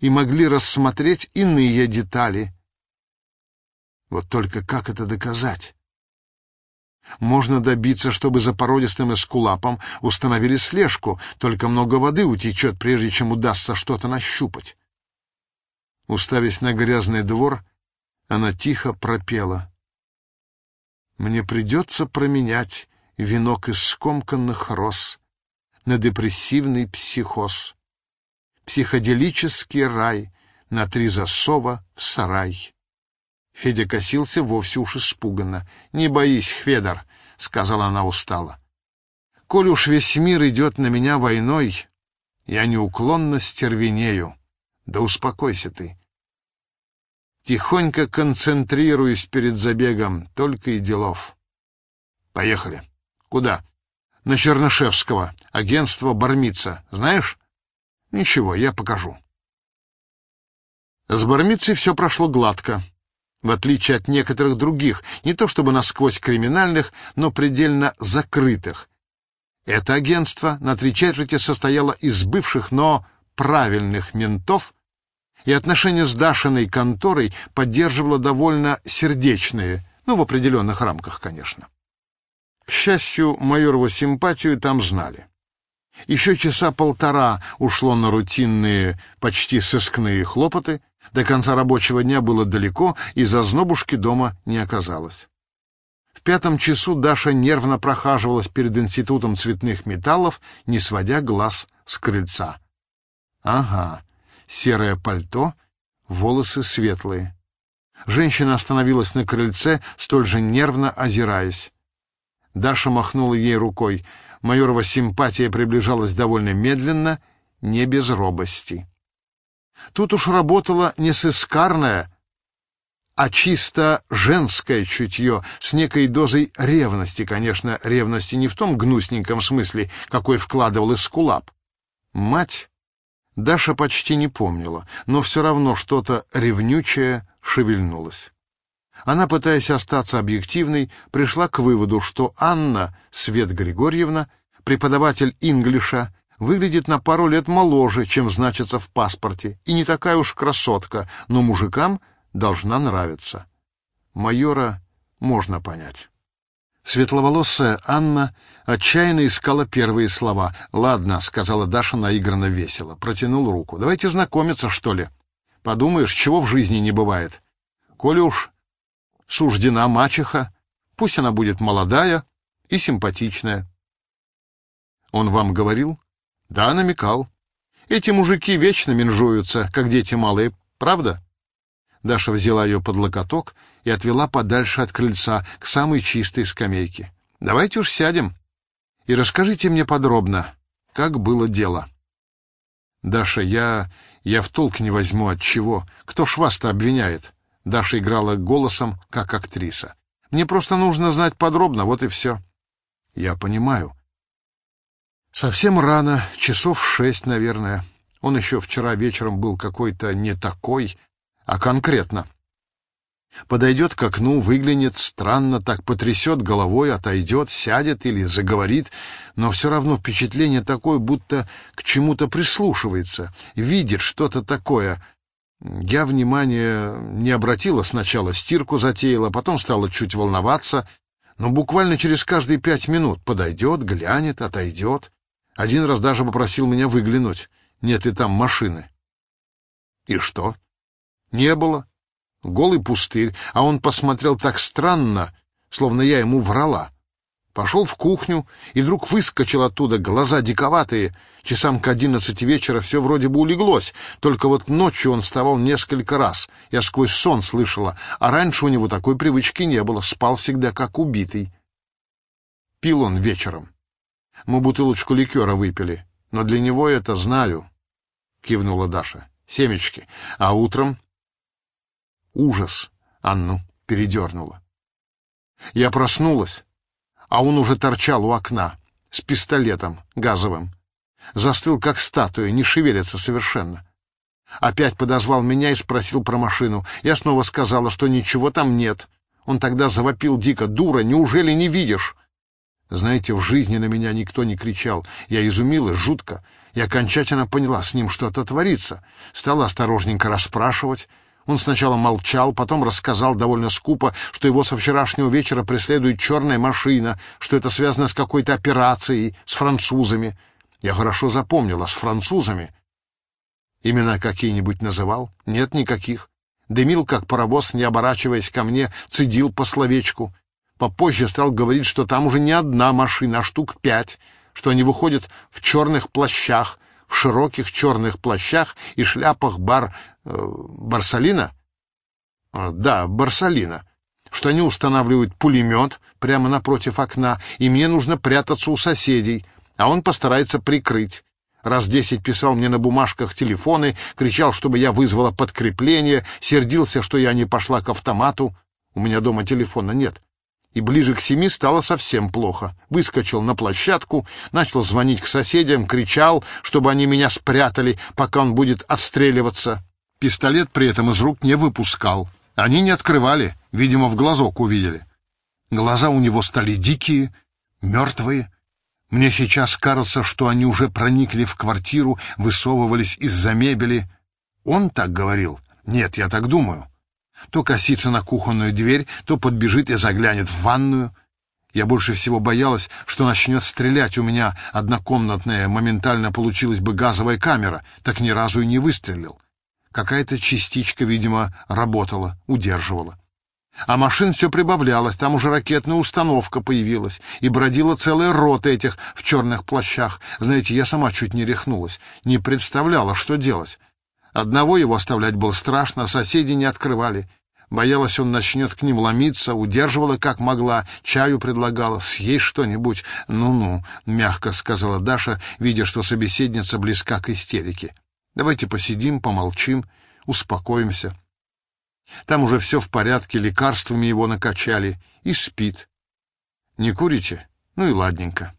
и могли рассмотреть иные детали. Вот только как это доказать? Можно добиться, чтобы за породистым эскулапом установили слежку, только много воды утечет, прежде чем удастся что-то нащупать. Уставясь на грязный двор, она тихо пропела. «Мне придется променять венок из скомканных роз на депрессивный психоз, психоделический рай на три засова в сарай». Федя косился вовсе уж испуганно. «Не боись, Хведор», — сказала она устало. «Коль уж весь мир идет на меня войной, я неуклонно стервенею. Да успокойся ты. Тихонько концентрируюсь перед забегом, только и делов. Поехали. Куда? На Чернышевского, агентство Бармица. Знаешь? Ничего, я покажу». С Бармицей все прошло гладко в отличие от некоторых других, не то чтобы насквозь криминальных, но предельно закрытых. Это агентство на три четверти состояло из бывших, но правильных ментов, и отношения с Дашиной конторой поддерживало довольно сердечные, ну, в определенных рамках, конечно. К счастью, майорову симпатию там знали. Еще часа полтора ушло на рутинные, почти сыскные хлопоты — до конца рабочего дня было далеко, и зазнобушки дома не оказалось. В пятом часу Даша нервно прохаживалась перед Институтом цветных металлов, не сводя глаз с крыльца. Ага, серое пальто, волосы светлые. Женщина остановилась на крыльце, столь же нервно озираясь. Даша махнула ей рукой. Майорова симпатия приближалась довольно медленно, не без робости. Тут уж работало не сыскарное, а чисто женское чутье с некой дозой ревности, конечно, ревности не в том гнусненьком смысле, какой вкладывал Эскулап. Мать Даша почти не помнила, но все равно что-то ревнючее шевельнулось. Она, пытаясь остаться объективной, пришла к выводу, что Анна Свет Григорьевна, преподаватель инглиша, выглядит на пару лет моложе, чем значится в паспорте, и не такая уж красотка, но мужикам должна нравиться. Майора можно понять. Светловолосая Анна отчаянно искала первые слова. «Ладно», — сказала Даша наигранно весело, протянул руку. «Давайте знакомиться, что ли? Подумаешь, чего в жизни не бывает. Коли уж суждена мачеха, пусть она будет молодая и симпатичная». «Он вам говорил?» Да, намекал. Эти мужики вечно менжуются, как дети малые, правда? Даша взяла ее под локоток и отвела подальше от крыльца к самой чистой скамейке. Давайте уж сядем и расскажите мне подробно, как было дело. Даша, я... я в толк не возьму от чего. Кто ж вас-то обвиняет? Даша играла голосом, как актриса. Мне просто нужно знать подробно, вот и все. Я понимаю. Совсем рано, часов шесть, наверное. Он еще вчера вечером был какой-то не такой, а конкретно. Подойдет к окну, выглянет, странно так потрясет головой, отойдет, сядет или заговорит, но все равно впечатление такое, будто к чему-то прислушивается, видит что-то такое. Я внимания не обратила сначала, стирку затеяла, потом стала чуть волноваться, но буквально через каждые пять минут подойдет, глянет, отойдет. Один раз даже попросил меня выглянуть, нет ли там машины. И что? Не было. Голый пустырь, а он посмотрел так странно, словно я ему врала. Пошел в кухню и вдруг выскочил оттуда, глаза диковатые. Часам к одиннадцати вечера все вроде бы улеглось, только вот ночью он вставал несколько раз. Я сквозь сон слышала, а раньше у него такой привычки не было, спал всегда как убитый. Пил он вечером. Мы бутылочку ликера выпили, но для него это знаю, — кивнула Даша. Семечки. А утром... Ужас Анну передернула. Я проснулась, а он уже торчал у окна с пистолетом газовым. Застыл, как статуя, не шевелится совершенно. Опять подозвал меня и спросил про машину. Я снова сказала, что ничего там нет. Он тогда завопил дико. «Дура, неужели не видишь?» Знаете, в жизни на меня никто не кричал. Я изумилась жутко. и окончательно поняла, с ним что-то творится. Стала осторожненько расспрашивать. Он сначала молчал, потом рассказал довольно скупо, что его со вчерашнего вечера преследует черная машина, что это связано с какой-то операцией, с французами. Я хорошо запомнила, с французами. Имена какие-нибудь называл? Нет никаких. Дымил, как паровоз, не оборачиваясь ко мне, цедил по словечку. Попозже стал говорить, что там уже не одна машина, а штук пять, что они выходят в черных плащах, в широких черных плащах и шляпах бар... Э, Барсалина? А, да, Барсалина. Что они устанавливают пулемет прямо напротив окна, и мне нужно прятаться у соседей, а он постарается прикрыть. Раз десять писал мне на бумажках телефоны, кричал, чтобы я вызвала подкрепление, сердился, что я не пошла к автомату. У меня дома телефона нет и ближе к семи стало совсем плохо. Выскочил на площадку, начал звонить к соседям, кричал, чтобы они меня спрятали, пока он будет отстреливаться. Пистолет при этом из рук не выпускал. Они не открывали, видимо, в глазок увидели. Глаза у него стали дикие, мертвые. Мне сейчас кажется, что они уже проникли в квартиру, высовывались из-за мебели. Он так говорил? Нет, я так думаю. То косится на кухонную дверь, то подбежит и заглянет в ванную. Я больше всего боялась, что начнет стрелять. У меня однокомнатная, моментально получилась бы газовая камера, так ни разу и не выстрелил. Какая-то частичка, видимо, работала, удерживала. А машин все прибавлялось, там уже ракетная установка появилась, и бродила целая рота этих в черных плащах. Знаете, я сама чуть не рехнулась, не представляла, что делать. Одного его оставлять было страшно, соседи не открывали. Боялась, он начнет к ним ломиться, удерживала как могла, чаю предлагала, съесть что-нибудь. «Ну-ну», — мягко сказала Даша, видя, что собеседница близка к истерике. «Давайте посидим, помолчим, успокоимся». Там уже все в порядке, лекарствами его накачали, и спит. «Не курите? Ну и ладненько».